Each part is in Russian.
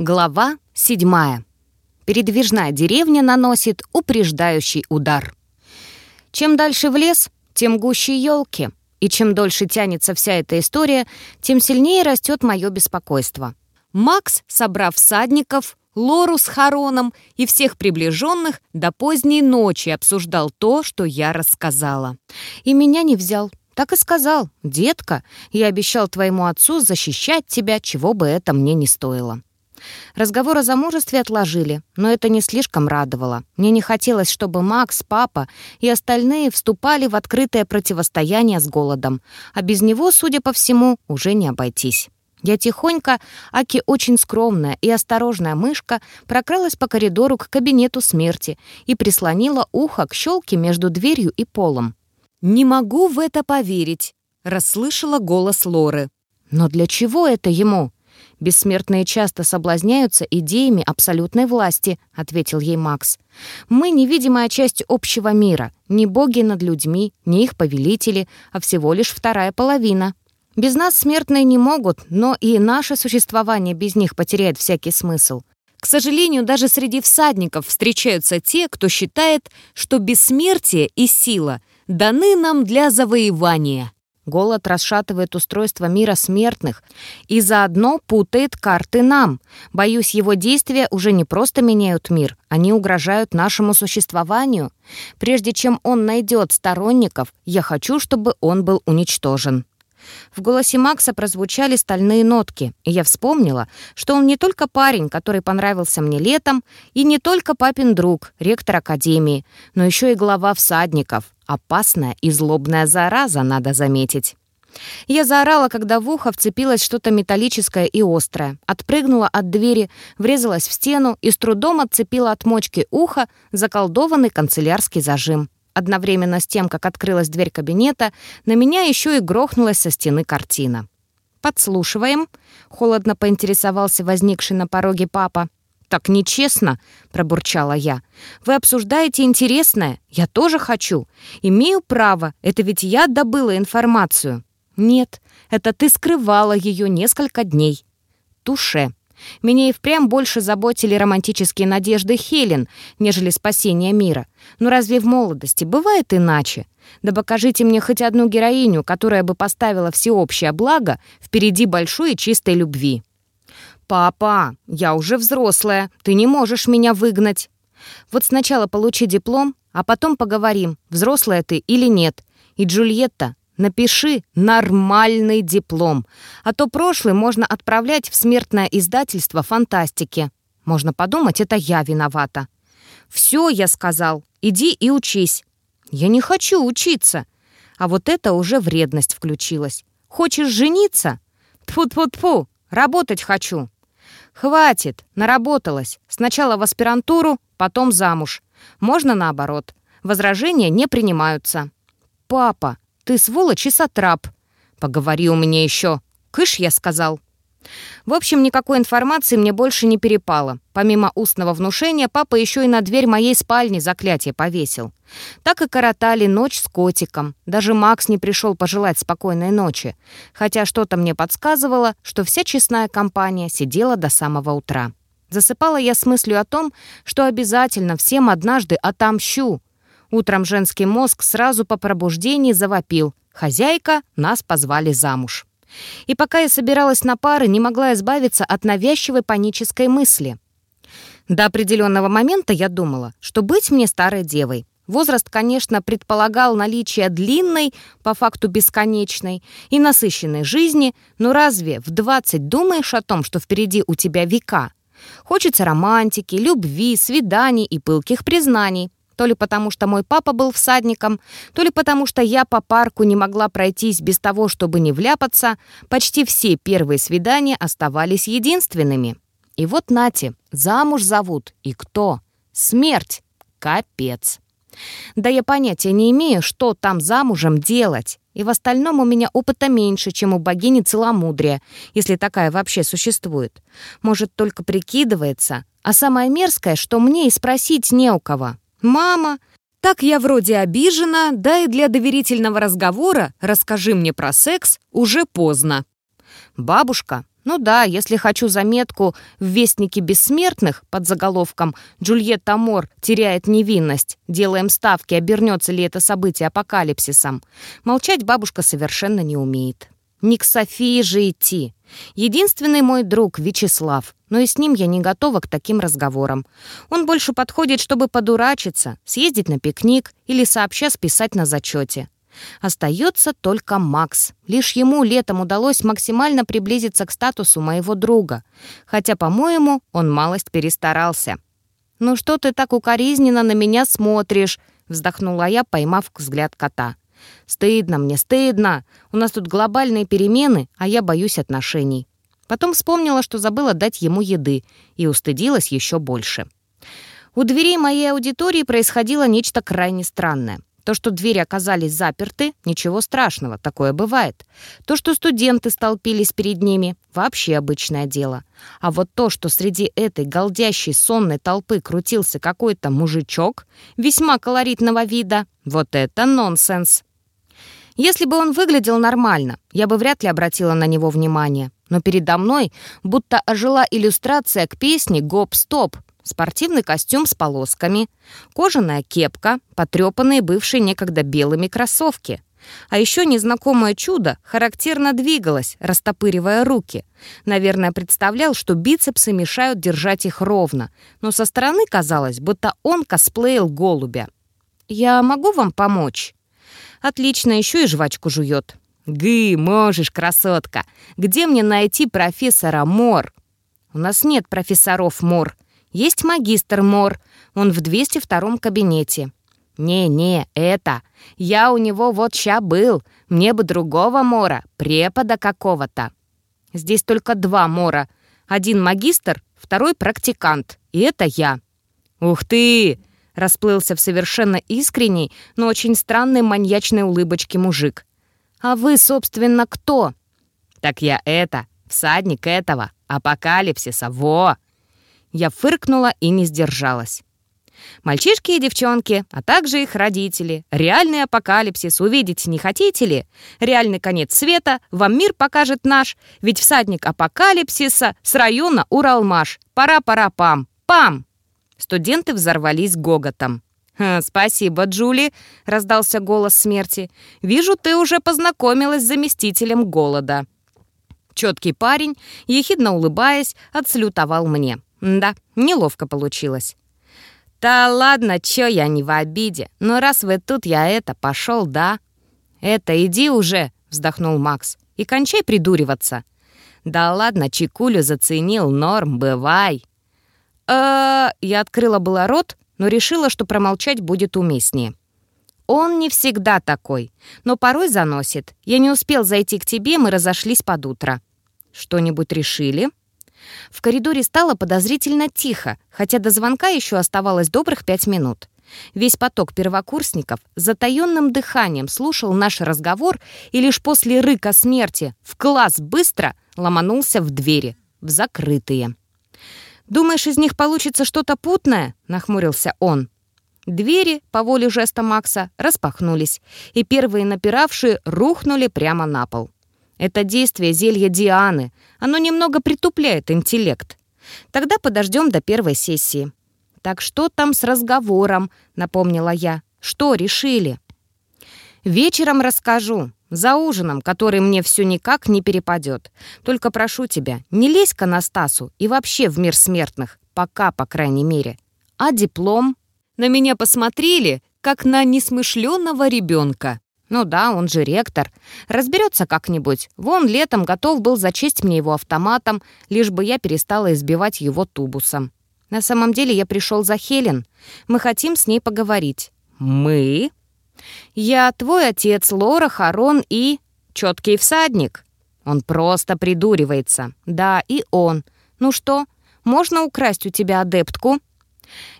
Глава 7. Передвижная деревня наносит упреждающий удар. Чем дальше в лес, тем гуще елки. И чем дольше тянется вся эта история, тем сильнее растет мое беспокойство. Макс, собрав всадников, Лору с Хароном и всех приближенных до поздней ночи обсуждал то, что я рассказала. И меня не взял. Так и сказал, детка, я обещал твоему отцу защищать тебя, чего бы это мне не стоило. Разговор о замужестве отложили, но это не слишком радовало. Мне не хотелось, чтобы Макс, папа и остальные вступали в открытое противостояние с голодом, а без него, судя по всему, уже не обойтись. Я тихонько, Аки очень скромная и осторожная мышка, прокралась по коридору к кабинету смерти и прислонила ухо к щелке между дверью и полом. «Не могу в это поверить», — расслышала голос Лоры. «Но для чего это ему?» «Бессмертные часто соблазняются идеями абсолютной власти», — ответил ей Макс. «Мы — невидимая часть общего мира, не боги над людьми, не их повелители, а всего лишь вторая половина. Без нас смертные не могут, но и наше существование без них потеряет всякий смысл. К сожалению, даже среди всадников встречаются те, кто считает, что бессмертие и сила даны нам для завоевания». Голод расшатывает устройство мира смертных и заодно путает карты нам. Боюсь, его действия уже не просто меняют мир, они угрожают нашему существованию. Прежде чем он найдет сторонников, я хочу, чтобы он был уничтожен. В голосе Макса прозвучали стальные нотки, и я вспомнила, что он не только парень, который понравился мне летом, и не только папин друг, ректор академии, но еще и глава всадников. Опасная и злобная зараза, надо заметить. Я заорала, когда в ухо вцепилось что-то металлическое и острое, отпрыгнула от двери, врезалась в стену и с трудом отцепила от мочки уха заколдованный канцелярский зажим. Одновременно с тем, как открылась дверь кабинета, на меня еще и грохнулась со стены картина. «Подслушиваем», — холодно поинтересовался возникший на пороге папа. «Так нечестно», — пробурчала я. «Вы обсуждаете интересное. Я тоже хочу. Имею право. Это ведь я добыла информацию». «Нет, это ты скрывала ее несколько дней». «Туше», меня и впрямь больше заботили романтические надежды Хелен, нежели спасение мира. Но разве в молодости бывает иначе? Да покажите мне хоть одну героиню, которая бы поставила всеобщее благо впереди большой и чистой любви. «Папа, я уже взрослая, ты не можешь меня выгнать». Вот сначала получи диплом, а потом поговорим, взрослая ты или нет. И Джульетта, Напиши «нормальный диплом», а то прошлый можно отправлять в смертное издательство фантастики. Можно подумать, это я виновата. «Все, я сказал, иди и учись». «Я не хочу учиться». А вот это уже вредность включилась. «Хочешь жениться?» «Тьфу-тьфу-тьфу, работать хочу». «Хватит, наработалась. Сначала в аспирантуру, потом замуж. Можно наоборот. Возражения не принимаются». «Папа, ты сволочь и сатрап. Поговори у меня еще. Кыш, я сказал. В общем, никакой информации мне больше не перепало. Помимо устного внушения, папа еще и на дверь моей спальни заклятие повесил. Так и коротали ночь с котиком. Даже Макс не пришел пожелать спокойной ночи. Хотя что-то мне подсказывало, что вся честная компания сидела до самого утра. Засыпала я с мыслью о том, что обязательно всем однажды отомщу, Утром женский мозг сразу по пробуждении завопил. «Хозяйка, нас позвали замуж». И пока я собиралась на пары, не могла избавиться от навязчивой панической мысли. До определенного момента я думала, что быть мне старой девой. Возраст, конечно, предполагал наличие длинной, по факту бесконечной и насыщенной жизни, но разве в 20 думаешь о том, что впереди у тебя века? Хочется романтики, любви, свиданий и пылких признаний. То ли потому, что мой папа был всадником, то ли потому, что я по парку не могла пройтись без того, чтобы не вляпаться, почти все первые свидания оставались единственными. И вот Нати, замуж зовут. И кто? Смерть. Капец. Да я понятия не имею, что там замужем делать. И в остальном у меня опыта меньше, чем у богини целомудрия, если такая вообще существует. Может, только прикидывается. А самое мерзкое, что мне и спросить не у кого. «Мама, так я вроде обижена, да и для доверительного разговора «расскажи мне про секс» уже поздно». «Бабушка, Ну да, если хочу заметку в «Вестнике бессмертных» под заголовком «Джульетта Мор теряет невинность. Делаем ставки, обернется ли это событие апокалипсисом». Молчать бабушка совершенно не умеет. Не к Софии же идти. Единственный мой друг — Вячеслав, но и с ним я не готова к таким разговорам. Он больше подходит, чтобы подурачиться, съездить на пикник или сообща списать на зачете. Остается только Макс. Лишь ему летом удалось максимально приблизиться к статусу моего друга. Хотя, по-моему, он малость перестарался. «Ну что ты так укоризненно на меня смотришь?» вздохнула я, поймав взгляд кота. «Стыдно мне, стыдно. У нас тут глобальные перемены, а я боюсь отношений». Потом вспомнила, что забыла дать ему еды, и устыдилась еще больше. У дверей моей аудитории происходило нечто крайне странное. То, что двери оказались заперты, ничего страшного, такое бывает. То, что студенты столпились перед ними, вообще обычное дело. А вот то, что среди этой голдящей сонной толпы крутился какой-то мужичок, весьма колоритного вида, вот это нонсенс. Если бы он выглядел нормально, я бы вряд ли обратила на него внимание. Но передо мной будто ожила иллюстрация к песне «Гоп-стоп», спортивный костюм с полосками, кожаная кепка, потрепанные бывшие некогда белыми кроссовки. А еще незнакомое чудо характерно двигалось, растопыривая руки. Наверное, представлял, что бицепсы мешают держать их ровно, но со стороны казалось, будто он косплеил голубя. «Я могу вам помочь?» «Отлично, еще и жвачку жует». «Гы, можешь, красотка! Где мне найти профессора Мор?» «У нас нет профессоров Мор», есть магистр Мор, он в 202-м кабинете. «Не-не, это. Я у него вот ща был. Мне бы другого Мора, препода какого-то». Здесь только два Мора. Один магистр, второй практикант. И это я. «Ух ты!» — расплылся в совершенно искренней, но очень странной маньячной улыбочке мужик. «А вы, собственно, кто?» «Так я это, всадник этого, апокалипсиса, во!» Я фыркнула и не сдержалась. Мальчишки и девчонки, а также их родители. Реальный апокалипсис увидеть не хотите ли? Реальный конец света вам мир покажет наш. Ведь всадник апокалипсиса с района Уралмаш. Пора-пора-пам. Пам! Студенты взорвались гоготом. «Спасибо, Джули», — раздался голос смерти. «Вижу, ты уже познакомилась с заместителем голода». Четкий парень, ехидно улыбаясь, отслютовал мне. Да, неловко получилось. «Да ладно, чё я не в обиде. Но раз вы тут, я это, пошел, да?» «Это, иди уже», — вздохнул Макс. «И кончай придуриваться». «Да ладно, чекулю заценил, норм, бывай». «Э-э...» Я открыла было рот, но решила, что промолчать будет уместнее. «Он не всегда такой, но порой заносит. Я не успел зайти к тебе, мы разошлись под утро». «Что-нибудь решили?» В коридоре стало подозрительно тихо, хотя до звонка еще оставалось добрых пять минут. Весь поток первокурсников с затаённым дыханием слушал наш разговор и лишь после рыка смерти «в класс быстро» ломанулся в двери, в закрытые. «Думаешь, из них получится что-то путное?» — нахмурился он. Двери, по воле жеста Макса, распахнулись, и первые напиравшие рухнули прямо на пол. Это действие зелья Дианы. Оно немного притупляет интеллект. Тогда подождем до первой сессии. «Так что там с разговором?» — напомнила я. «Что решили?» «Вечером расскажу. За ужином, который мне все никак не перепадет. Только прошу тебя, не лезь к Анастасу и вообще в мир смертных. Пока, по крайней мере. А диплом?» На меня посмотрели, как на несмышленного ребенка. Ну да, он же ректор. Разберется как-нибудь. Вон летом готов был зачесть мне его автоматом, лишь бы я перестала избивать его тубусом. На самом деле я пришел за Хелен. Мы хотим с ней поговорить. Мы? Я твой отец, Лора, Харон и... Четкий всадник. Он просто придуривается. Да, и он. Ну что, можно украсть у тебя адептку?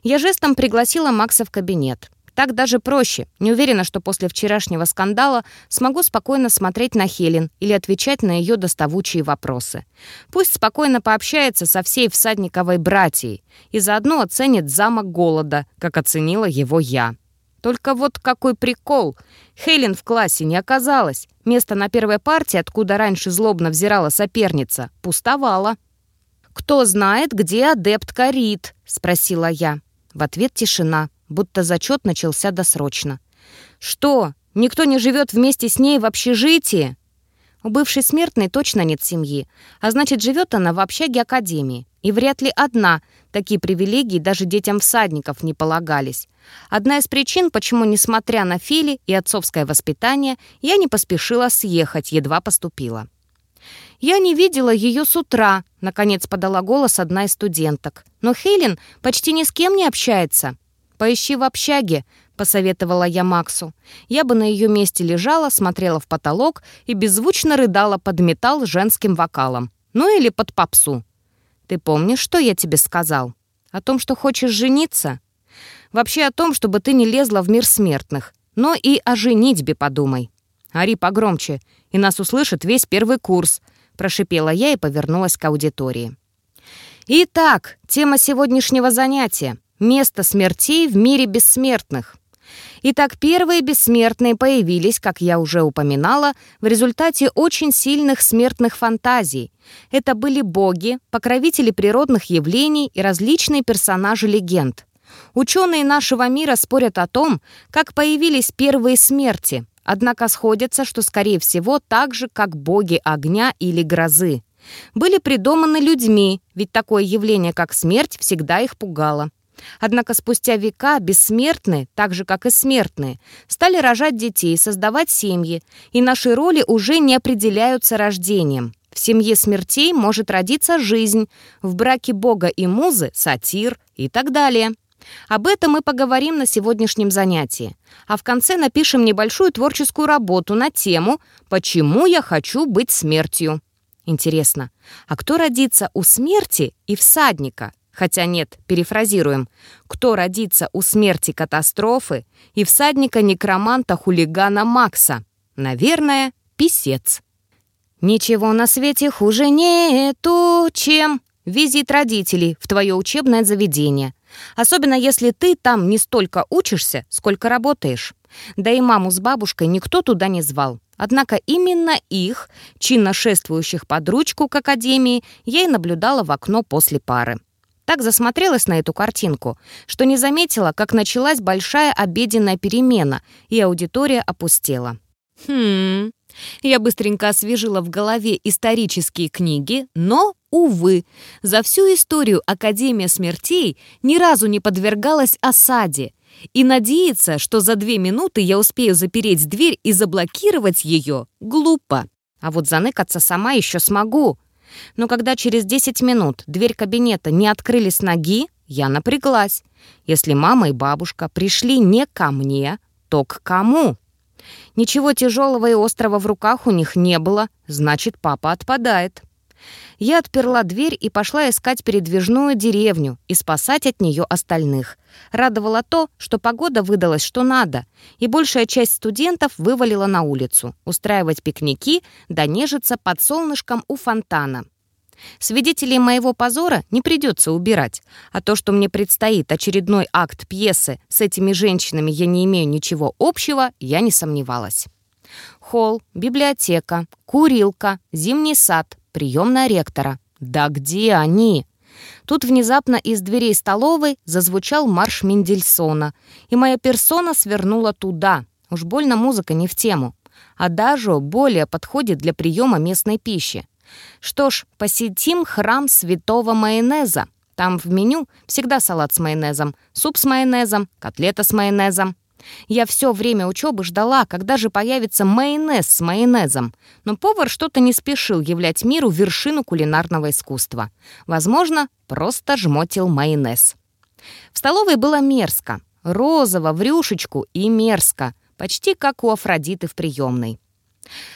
Я жестом пригласила Макса в кабинет. Так даже проще. Не уверена, что после вчерашнего скандала смогу спокойно смотреть на Хелен или отвечать на ее доставучие вопросы. Пусть спокойно пообщается со всей всадниковой братьей и заодно оценит замок голода, как оценила его я. Только вот какой прикол. Хейлин в классе не оказалось. Место на первой партии, откуда раньше злобно взирала соперница, пустовало. «Кто знает, где адепт Карит?» — спросила я. В ответ тишина, будто зачет начался досрочно. «Что, никто не живет вместе с ней в общежитии?» У бывшей смертной точно нет семьи, а значит, живет она в общаге Академии. И вряд ли одна. Такие привилегии даже детям всадников не полагались. Одна из причин, почему, несмотря на Фили и отцовское воспитание, я не поспешила съехать, едва поступила. «Я не видела ее с утра», — наконец подала голос одна из студенток. «Но Хелен почти ни с кем не общается. Поищи в общаге», — посоветовала я Максу. Я бы на ее месте лежала, смотрела в потолок и беззвучно рыдала под металл женским вокалом. Ну или под попсу. «Ты помнишь, что я тебе сказал? О том, что хочешь жениться?» «Вообще о том, чтобы ты не лезла в мир смертных. Но и о женитьбе подумай. Ари погромче, и нас услышит весь первый курс», прошипела я и повернулась к аудитории. Итак, тема сегодняшнего занятия — место смертей в мире бессмертных. Итак, первые бессмертные появились, как я уже упоминала, в результате очень сильных смертных фантазий. Это были боги, покровители природных явлений и различные персонажи легенд. Ученые нашего мира спорят о том, как появились первые смерти, однако сходятся, что, скорее всего, так же, как боги огня или грозы. Были придуманы людьми, ведь такое явление, как смерть, всегда их пугало. Однако спустя века бессмертные, так же как и смертные, стали рожать детей, создавать семьи, и наши роли уже не определяются рождением. В семье смертей может родиться жизнь, в браке бога и музы – сатир и так далее. Об этом мы поговорим на сегодняшнем занятии. А в конце напишем небольшую творческую работу на тему «Почему я хочу быть смертью?». Интересно, а кто родится у смерти и всадника? Хотя нет, перефразируем. Кто родится у смерти катастрофы и всадника-некроманта-хулигана Макса? Наверное, писец. Ничего на свете хуже нету, чем визит родителей в твое учебное заведение. Особенно если ты там не столько учишься, сколько работаешь. Да и маму с бабушкой никто туда не звал. Однако именно их, чинно шествующих под ручку к академии, я и наблюдала в окно после пары. Так засмотрелась на эту картинку, что не заметила, как началась большая обеденная перемена, и аудитория опустела. Хм... Я быстренько освежила в голове исторические книги, но, увы, за всю историю Академия смертей ни разу не подвергалась осаде. И надеяться, что за две минуты я успею запереть дверь и заблокировать ее, глупо. А вот заныкаться сама еще смогу. Но когда через 10 минут дверь кабинета не открыли с ноги, я напряглась. Если мама и бабушка пришли не ко мне, то к кому? Ничего тяжелого и острого в руках у них не было, значит, папа отпадает. Я отперла дверь и пошла искать передвижную деревню и спасать от нее остальных. Радовало то, что погода выдалась что надо, и большая часть студентов вывалила на улицу, устраивать пикники да нежиться под солнышком у фонтана. Свидетелей моего позора не придется убирать, а то, что мне предстоит очередной акт пьесы с этими женщинами я не имею ничего общего, я не сомневалась. Холл, библиотека, курилка, зимний сад, приемная ректора. Да где они? Тут внезапно из дверей столовой зазвучал марш Мендельсона, и моя персона свернула туда. Уж больно музыка не в тему. А даже более подходит для приема местной пищи. Что ж, посетим храм святого майонеза. Там в меню всегда салат с майонезом, суп с майонезом, котлета с майонезом. Я все время учебы ждала, когда же появится майонез с майонезом. Но повар что-то не спешил являть миру вершину кулинарного искусства. Возможно, просто жмотил майонез. В столовой было мерзко. Розово, в рюшечку и мерзко. Почти как у Афродиты в приемной.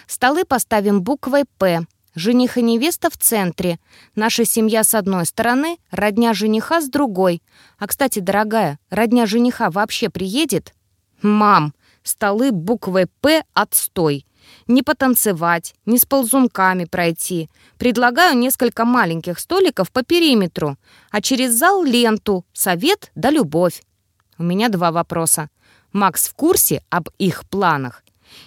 Столы поставим буквой «П», Жених и невеста в центре. Наша семья с одной стороны, родня жениха с другой. А, кстати, дорогая, родня жениха вообще приедет? Мам, столы буквой «П» отстой. Не потанцевать, не с ползунками пройти. Предлагаю несколько маленьких столиков по периметру, а через зал ленту, совет да любовь. У меня два вопроса. Макс в курсе об их планах?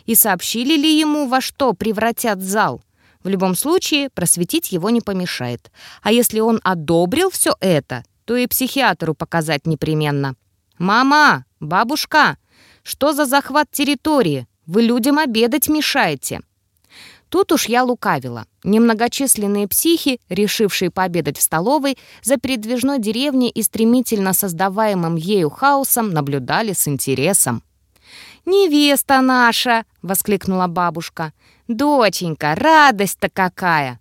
И сообщили ли ему, во что превратят зал? В любом случае, просветить его не помешает. А если он одобрил все это, то и психиатру показать непременно. «Мама! Бабушка! Что за захват территории? Вы людям обедать мешаете!» Тут уж я лукавила. Немногочисленные психи, решившие пообедать в столовой, за передвижной деревней и стремительно создаваемым ею хаосом наблюдали с интересом. «Невеста наша!» — воскликнула бабушка. «Доченька, радость-то какая!»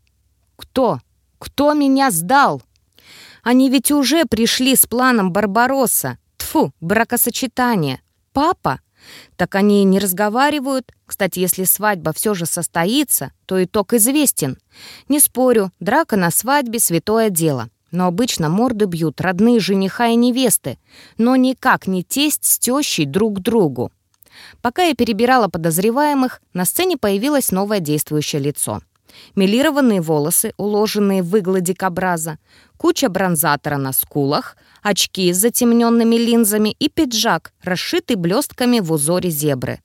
«Кто? Кто меня сдал?» «Они ведь уже пришли с планом Барбаросса. Тфу, бракосочетание. Папа? Так они не разговаривают. Кстати, если свадьба все же состоится, то итог известен. Не спорю, драка на свадьбе — святое дело. Но обычно морды бьют родные жениха и невесты, но никак не тесть с тещей друг другу. Пока я перебирала подозреваемых, на сцене появилось новое действующее лицо. Милированные волосы, уложенные в иглы дикобраза, куча бронзатора на скулах, очки с затемненными линзами и пиджак, расшитый блестками в узоре зебры.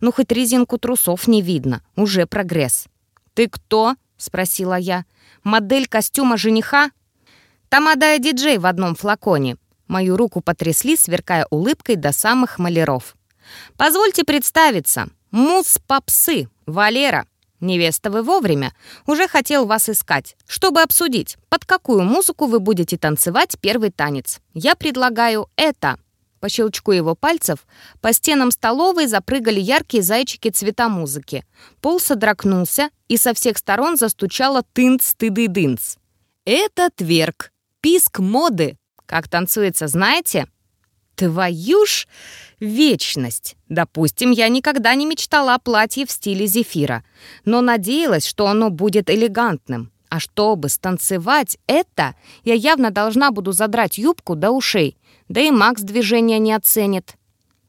Ну, хоть резинку трусов не видно, уже прогресс. «Ты кто?» — спросила я. «Модель костюма жениха?» «Тамада и диджей в одном флаконе». Мою руку потрясли, сверкая улыбкой до самых маляров. «Позвольте представиться. Мус попсы, Валера. Невеста вы вовремя. Уже хотел вас искать, чтобы обсудить, под какую музыку вы будете танцевать первый танец. Я предлагаю это». По щелчку его пальцев по стенам столовой запрыгали яркие зайчики цвета музыки. Пол содрогнулся, и со всех сторон застучало тынц-тыды-дынц. «Это тверк. Писк моды. Как танцуется, знаете?» Твою ж вечность! Допустим, я никогда не мечтала о платье в стиле зефира, но надеялась, что оно будет элегантным. А чтобы станцевать это, я явно должна буду задрать юбку до ушей, да и Макс движения не оценит.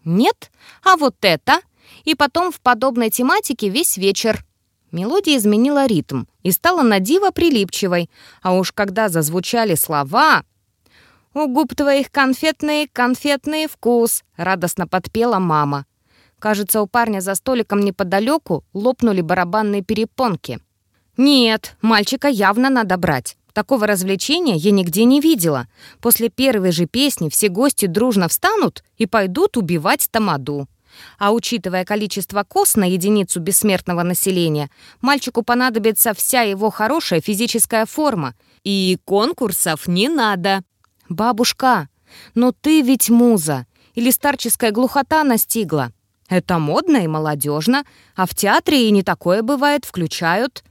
Нет? А вот это? И потом в подобной тематике весь вечер. Мелодия изменила ритм и стала на диво прилипчивой, а уж когда зазвучали слова, «У губ твоих конфетный, конфетный вкус», — радостно подпела мама. Кажется, у парня за столиком неподалеку лопнули барабанные перепонки. «Нет, мальчика явно надо брать. Такого развлечения я нигде не видела. После первой же песни все гости дружно встанут и пойдут убивать тамаду. А учитывая количество кос на единицу бессмертного населения, мальчику понадобится вся его хорошая физическая форма. И конкурсов не надо. «Бабушка, но ты ведь муза, или старческая глухота настигла. Это модно и молодежно, а в театре и не такое бывает, включают».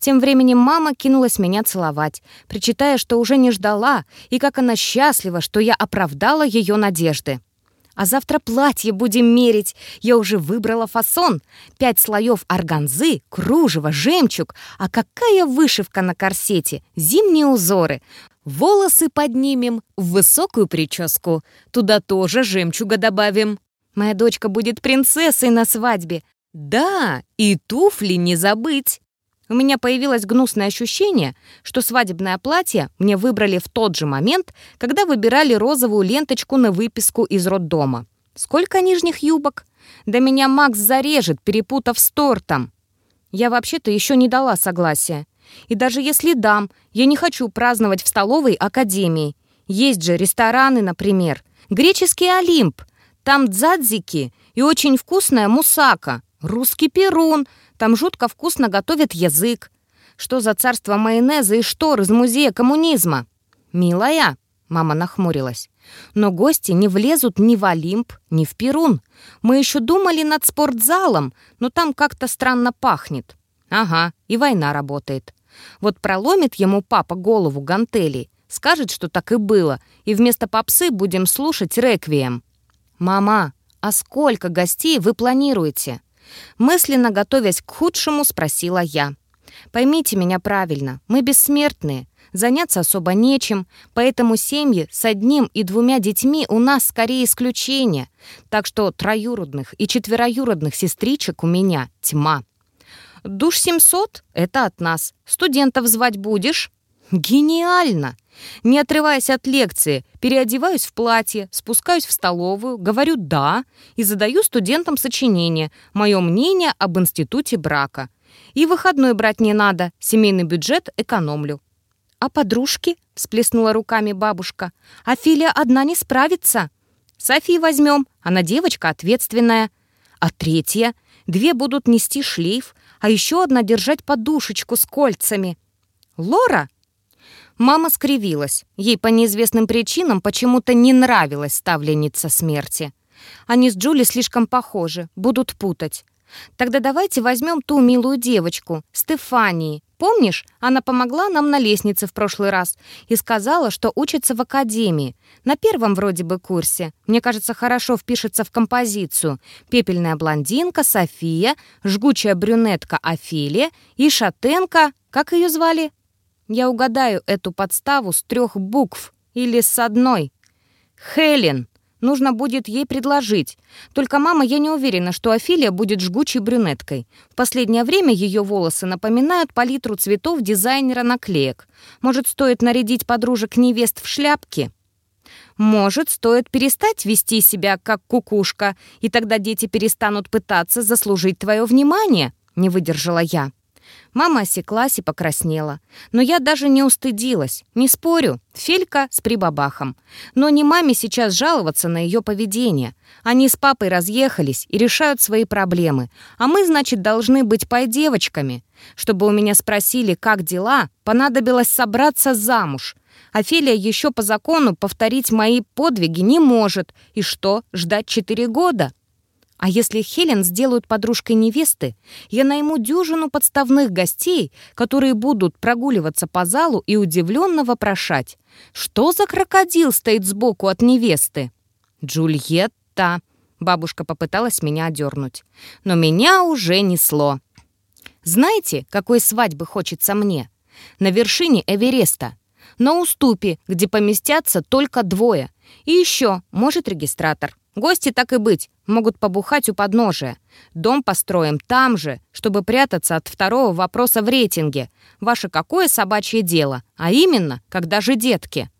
Тем временем мама кинулась меня целовать, причитая, что уже не ждала, и как она счастлива, что я оправдала ее надежды. А завтра платье будем мерить. Я уже выбрала фасон. Пять слоев органзы, кружево, жемчуг. А какая вышивка на корсете? Зимние узоры. Волосы поднимем в высокую прическу. Туда тоже жемчуга добавим. Моя дочка будет принцессой на свадьбе. Да, и туфли не забыть. У меня появилось гнусное ощущение, что свадебное платье мне выбрали в тот же момент, когда выбирали розовую ленточку на выписку из роддома. Сколько нижних юбок? Да меня Макс зарежет, перепутав с тортом. Я вообще-то еще не дала согласия. И даже если дам, я не хочу праздновать в столовой академии. Есть же рестораны, например. Греческий Олимп. Там дзадзики и очень вкусная мусака. Русский перун — там жутко вкусно готовят язык. Что за царство майонеза и штор из музея коммунизма? Милая, мама нахмурилась. Но гости не влезут ни в Олимп, ни в Перун. Мы еще думали над спортзалом, но там как-то странно пахнет. Ага, и война работает. Вот проломит ему папа голову гантелей, скажет, что так и было, и вместо попсы будем слушать реквием. «Мама, а сколько гостей вы планируете?» Мысленно готовясь к худшему, спросила я. «Поймите меня правильно, мы бессмертные, заняться особо нечем, поэтому семьи с одним и двумя детьми у нас скорее исключение, так что троюродных и четвероюродных сестричек у меня тьма. Душ 700 — это от нас. Студентов звать будешь?» Гениально! Не отрываясь от лекции, переодеваюсь в платье, спускаюсь в столовую, говорю «да» и задаю студентам сочинение «Мое мнение об институте брака». И выходной брать не надо, семейный бюджет экономлю. «А подружки?» — всплеснула руками бабушка. «А Филя одна не справится». «Софи возьмем, она девочка ответственная». «А третья? Две будут нести шлейф, а еще одна держать подушечку с кольцами». «Лора?» Мама скривилась. Ей по неизвестным причинам почему-то не нравилась ставленница смерти. Они с Джули слишком похожи, будут путать. Тогда давайте возьмем ту милую девочку, Стефании. Помнишь, она помогла нам на лестнице в прошлый раз и сказала, что учится в академии. На первом вроде бы курсе. Мне кажется, хорошо впишется в композицию. Пепельная блондинка София, жгучая брюнетка Офелия и шатенка, как ее звали? Я угадаю эту подставу с трех букв или с одной. Хелен. Нужно будет ей предложить. Только, мама, я не уверена, что Офелия будет жгучей брюнеткой. В последнее время ее волосы напоминают палитру цветов дизайнера наклеек. Может, стоит нарядить подружек невест в шляпки? Может, стоит перестать вести себя как кукушка, и тогда дети перестанут пытаться заслужить твое внимание? Не выдержала я. Мама осеклась и покраснела. Но я даже не устыдилась. Не спорю, Фелька с прибабахом. Но не маме сейчас жаловаться на ее поведение. Они с папой разъехались и решают свои проблемы. А мы, значит, должны быть пой-девочками. Чтобы у меня спросили, как дела, понадобилось собраться замуж. Офелия еще по закону повторить мои подвиги не может. И что, ждать четыре года? А если Хелен сделают подружкой невесты, я найму дюжину подставных гостей, которые будут прогуливаться по залу и удивленно вопрошать. Что за крокодил стоит сбоку от невесты? Джульетта. Бабушка попыталась меня одернуть. Но меня уже несло. Знаете, какой свадьбы хочется мне? На вершине Эвереста. На уступе, где поместятся только двое. И еще, может, регистратор. Гости, так и быть, могут побухать у подножия. Дом построим там же, чтобы прятаться от второго вопроса в рейтинге. Ваше какое собачье дело? А именно, когда же детки?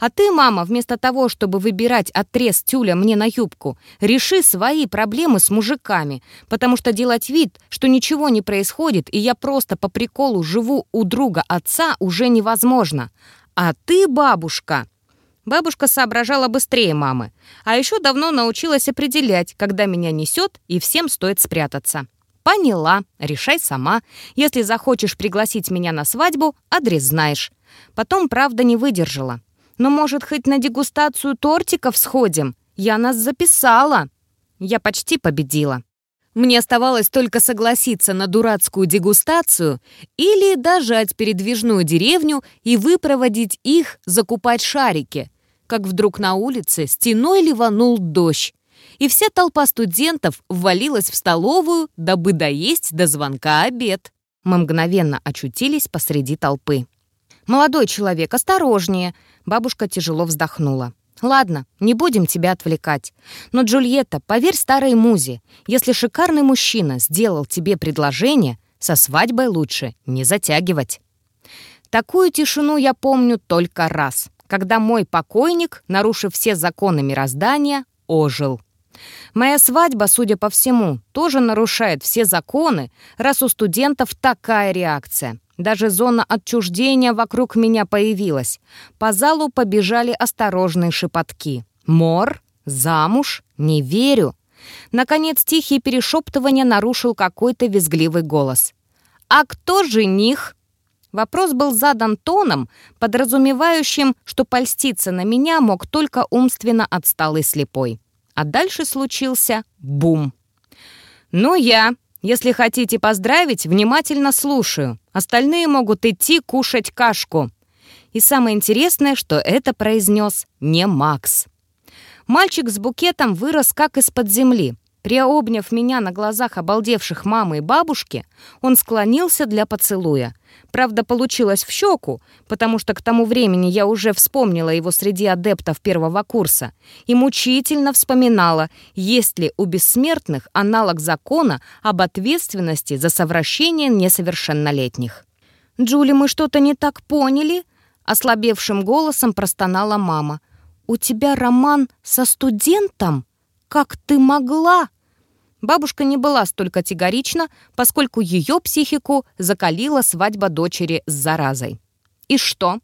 А ты, мама, вместо того, чтобы выбирать отрез тюля мне на юбку, реши свои проблемы с мужиками, потому что делать вид, что ничего не происходит, и я просто по приколу живу у друга отца, уже невозможно. А ты, бабушка, Бабушка соображала быстрее мамы, а еще давно научилась определять, когда меня несет и всем стоит спрятаться. «Поняла, решай сама. Если захочешь пригласить меня на свадьбу, адрес знаешь». Потом, правда, не выдержала. «Но, может, хоть на дегустацию тортиков сходим? Я нас записала». Я почти победила. Мне оставалось только согласиться на дурацкую дегустацию или дожать передвижную деревню и выпроводить их закупать шарики как вдруг на улице стеной ливанул дождь, и вся толпа студентов ввалилась в столовую, дабы доесть до звонка обед. Мы мгновенно очутились посреди толпы. «Молодой человек, осторожнее!» Бабушка тяжело вздохнула. «Ладно, не будем тебя отвлекать. Но, Джульетта, поверь старой музе, если шикарный мужчина сделал тебе предложение, со свадьбой лучше не затягивать». Такую тишину я помню только раз когда мой покойник, нарушив все законы мироздания, ожил. Моя свадьба, судя по всему, тоже нарушает все законы, раз у студентов такая реакция. Даже зона отчуждения вокруг меня появилась. По залу побежали осторожные шепотки. «Мор? Замуж? Не верю!» Наконец тихие перешептывания нарушил какой-то визгливый голос. «А кто жених?» Вопрос был задан тоном, подразумевающим, что польститься на меня мог только умственно отсталый слепой. А дальше случился бум. «Ну я, если хотите поздравить, внимательно слушаю. Остальные могут идти кушать кашку». И самое интересное, что это произнес не Макс. Мальчик с букетом вырос как из-под земли. Приобняв меня на глазах обалдевших мамы и бабушки, он склонился для поцелуя. Правда, получилось в щеку, потому что к тому времени я уже вспомнила его среди адептов первого курса и мучительно вспоминала, есть ли у бессмертных аналог закона об ответственности за совращение несовершеннолетних. «Джули, мы что-то не так поняли?» Ослабевшим голосом простонала мама. «У тебя роман со студентом? Как ты могла?» Бабушка не была столь категорична, поскольку ее психику закалила свадьба дочери с заразой. И что?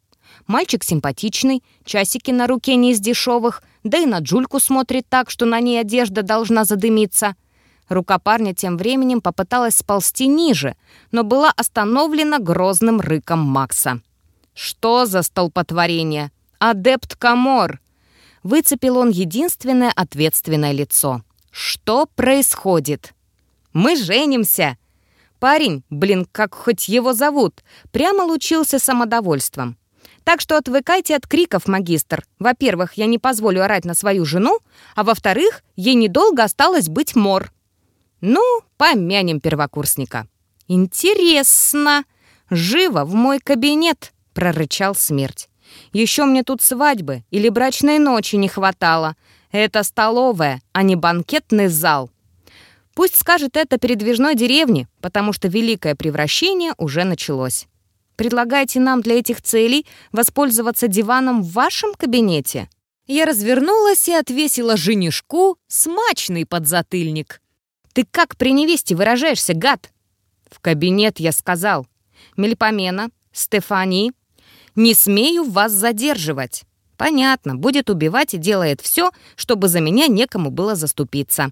Мальчик симпатичный, часики на руке не из дешевых, да и на Джульку смотрит так, что на ней одежда должна задымиться. Рука парня тем временем попыталась сползти ниже, но была остановлена грозным рыком Макса. «Что за столпотворение? Адепт Камор!» Выцепил он единственное ответственное лицо. «Что происходит?» «Мы женимся!» Парень, блин, как хоть его зовут, прямо лучился самодовольством. Так что отвыкайте от криков, магистр. Во-первых, я не позволю орать на свою жену, а во-вторых, ей недолго осталось быть мор. Ну, помянем первокурсника. Интересно. Живо в мой кабинет, прорычал смерть. Еще мне тут свадьбы или брачной ночи не хватало. Это столовая, а не банкетный зал. Пусть скажет это передвижной деревне, потому что великое превращение уже началось. Предлагаете нам для этих целей воспользоваться диваном в вашем кабинете?» Я развернулась и отвесила женишку смачный подзатыльник. «Ты как при невесте выражаешься, гад?» «В кабинет, я сказал. Мельпомена, Стефани, не смею вас задерживать». «Понятно, будет убивать и делает все, чтобы за меня некому было заступиться».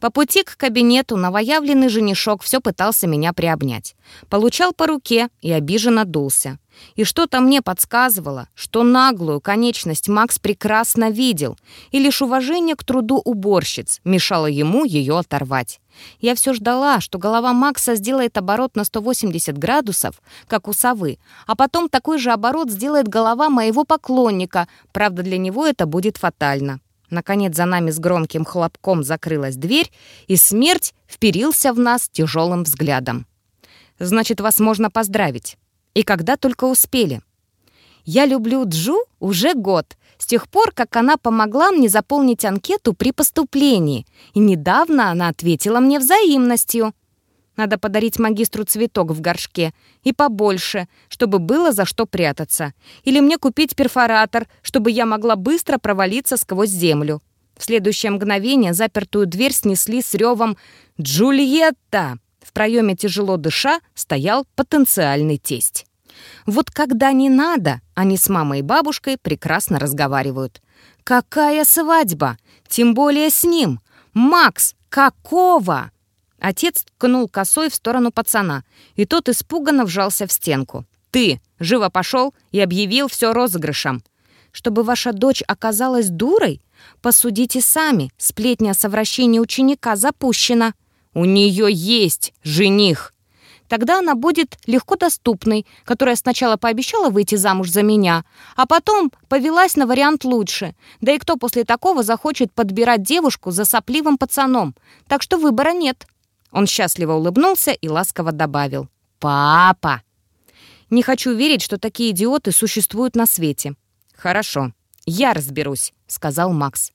По пути к кабинету новоявленный женишок все пытался меня приобнять. Получал по руке и обиженно дулся. И что-то мне подсказывало, что наглую конечность Макс прекрасно видел, и лишь уважение к труду уборщиц мешало ему ее оторвать. Я все ждала, что голова Макса сделает оборот на 180 градусов, как у совы, а потом такой же оборот сделает голова моего поклонника, правда, для него это будет фатально. Наконец за нами с громким хлопком закрылась дверь, и смерть вперился в нас тяжелым взглядом. «Значит, вас можно поздравить. И когда только успели». «Я люблю Джу уже год, с тех пор, как она помогла мне заполнить анкету при поступлении, и недавно она ответила мне взаимностью». Надо подарить магистру цветок в горшке. И побольше, чтобы было за что прятаться. Или мне купить перфоратор, чтобы я могла быстро провалиться сквозь землю. В следующее мгновение запертую дверь снесли с ревом «Джульетта!». В проеме тяжело дыша стоял потенциальный тесть. Вот когда не надо, они с мамой и бабушкой прекрасно разговаривают. «Какая свадьба? Тем более с ним! Макс, какого?» Отец ткнул косой в сторону пацана, и тот испуганно вжался в стенку. «Ты!» — живо пошел и объявил все розыгрышем. «Чтобы ваша дочь оказалась дурой? Посудите сами, сплетня о совращении ученика запущена. У нее есть жених!» Тогда она будет легко доступной, которая сначала пообещала выйти замуж за меня, а потом повелась на вариант лучше. Да и кто после такого захочет подбирать девушку за сопливым пацаном? Так что выбора нет. Он счастливо улыбнулся и ласково добавил. «Папа!» «Не хочу верить, что такие идиоты существуют на свете». «Хорошо, я разберусь», — сказал Макс.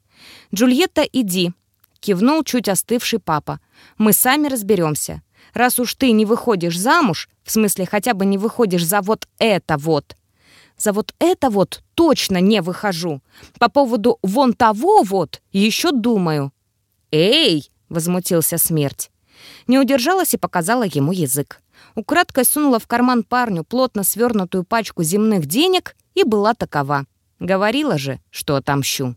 «Джульетта, иди», — кивнул чуть остывший папа. «Мы сами разберемся. Раз уж ты не выходишь замуж, в смысле хотя бы не выходишь за вот это вот, за вот это вот точно не выхожу. По поводу вон того вот еще думаю». «Эй!» — возмутился смерть. Не удержалась и показала ему язык. Украдкой сунула в карман парню плотно свернутую пачку земных денег и была такова. Говорила же, что отомщу.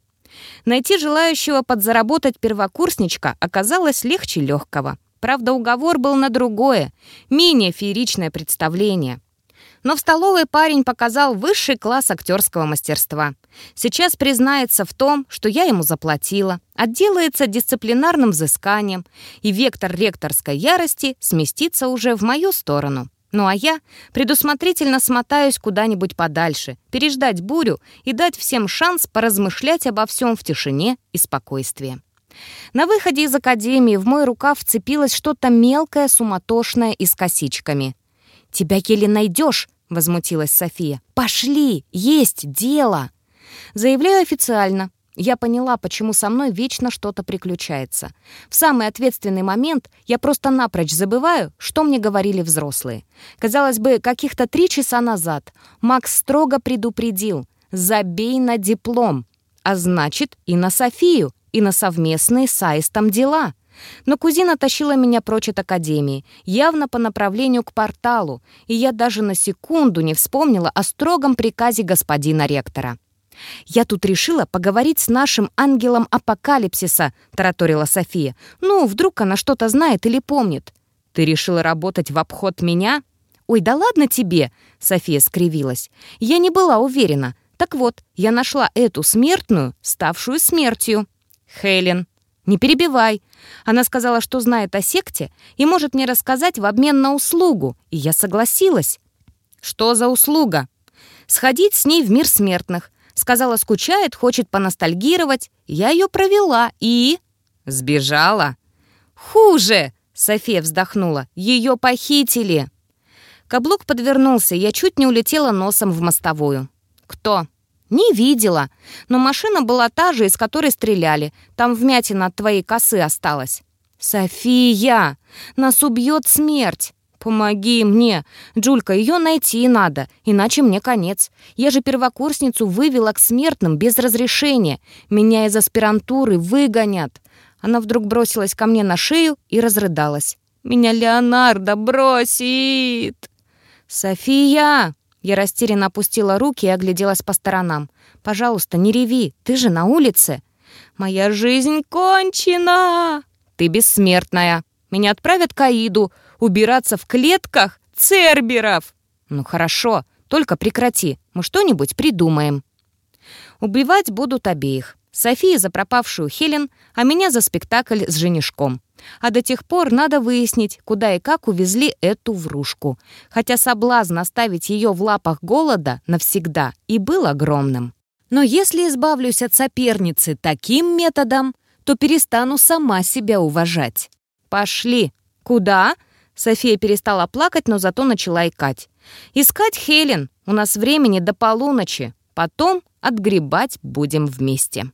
Найти желающего подзаработать первокурсничка оказалось легче легкого. Правда, уговор был на другое, менее фееричное представление — но в столовой парень показал высший класс актерского мастерства. Сейчас признается в том, что я ему заплатила, отделается дисциплинарным взысканием, и вектор ректорской ярости сместится уже в мою сторону. Ну а я предусмотрительно смотаюсь куда-нибудь подальше, переждать бурю и дать всем шанс поразмышлять обо всем в тишине и спокойствии. На выходе из академии в мой рукав вцепилось что-то мелкое, суматошное и с косичками. «Тебя еле найдешь!» — возмутилась София. «Пошли! Есть дело!» Заявляю официально. Я поняла, почему со мной вечно что-то приключается. В самый ответственный момент я просто напрочь забываю, что мне говорили взрослые. Казалось бы, каких-то три часа назад Макс строго предупредил «забей на диплом», а значит и на Софию, и на совместные с Аистом дела. Но кузина тащила меня прочь от академии, явно по направлению к порталу, и я даже на секунду не вспомнила о строгом приказе господина ректора. «Я тут решила поговорить с нашим ангелом апокалипсиса», — тараторила София. «Ну, вдруг она что-то знает или помнит». «Ты решила работать в обход меня?» «Ой, да ладно тебе!» — София скривилась. «Я не была уверена. Так вот, я нашла эту смертную, ставшую смертью». «Хелен, не перебивай. Она сказала, что знает о секте и может мне рассказать в обмен на услугу, и я согласилась». «Что за услуга?» «Сходить с ней в мир смертных. Сказала, скучает, хочет поностальгировать. Я ее провела и...» «Сбежала?» «Хуже!» — София вздохнула. «Ее похитили!» Каблук подвернулся, я чуть не улетела носом в мостовую. «Кто?» «Не видела. Но машина была та же, из которой стреляли. Там вмятина от твоей косы осталась». «София! Нас убьет смерть!» «Помоги мне! Джулька, ее найти надо, иначе мне конец. Я же первокурсницу вывела к смертным без разрешения. Меня из аспирантуры выгонят». Она вдруг бросилась ко мне на шею и разрыдалась. «Меня Леонардо бросит!» «София!» Я растерянно опустила руки и огляделась по сторонам. «Пожалуйста, не реви, ты же на улице!» «Моя жизнь кончена!» «Ты бессмертная! Меня отправят к Аиду, убираться в клетках церберов. Ну хорошо, только прекрати, мы что-нибудь придумаем. Убивать будут обеих. София за пропавшую Хелен, а меня за спектакль с женишком. А до тех пор надо выяснить, куда и как увезли эту врушку. Хотя соблазн оставить ее в лапах голода навсегда и был огромным. Но если избавлюсь от соперницы таким методом, то перестану сама себя уважать. «Пошли!» «Куда?» София перестала плакать, но зато начала икать. «Искать Хелен. У нас времени до полуночи. Потом отгребать будем вместе».